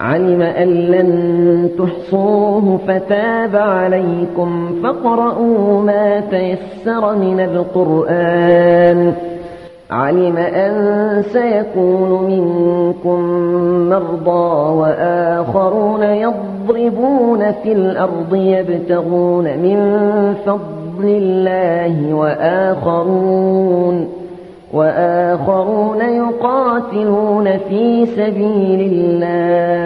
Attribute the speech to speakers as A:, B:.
A: علم أن لن تحصوه فتاب عليكم فاقرؤوا ما تيسر من القرآن. علم أن سيكون منكم مرضى وآخرون يضربون في الأرض يبتغون من فضل الله وآخرون وآخرون يقاتلون في سبيل الله.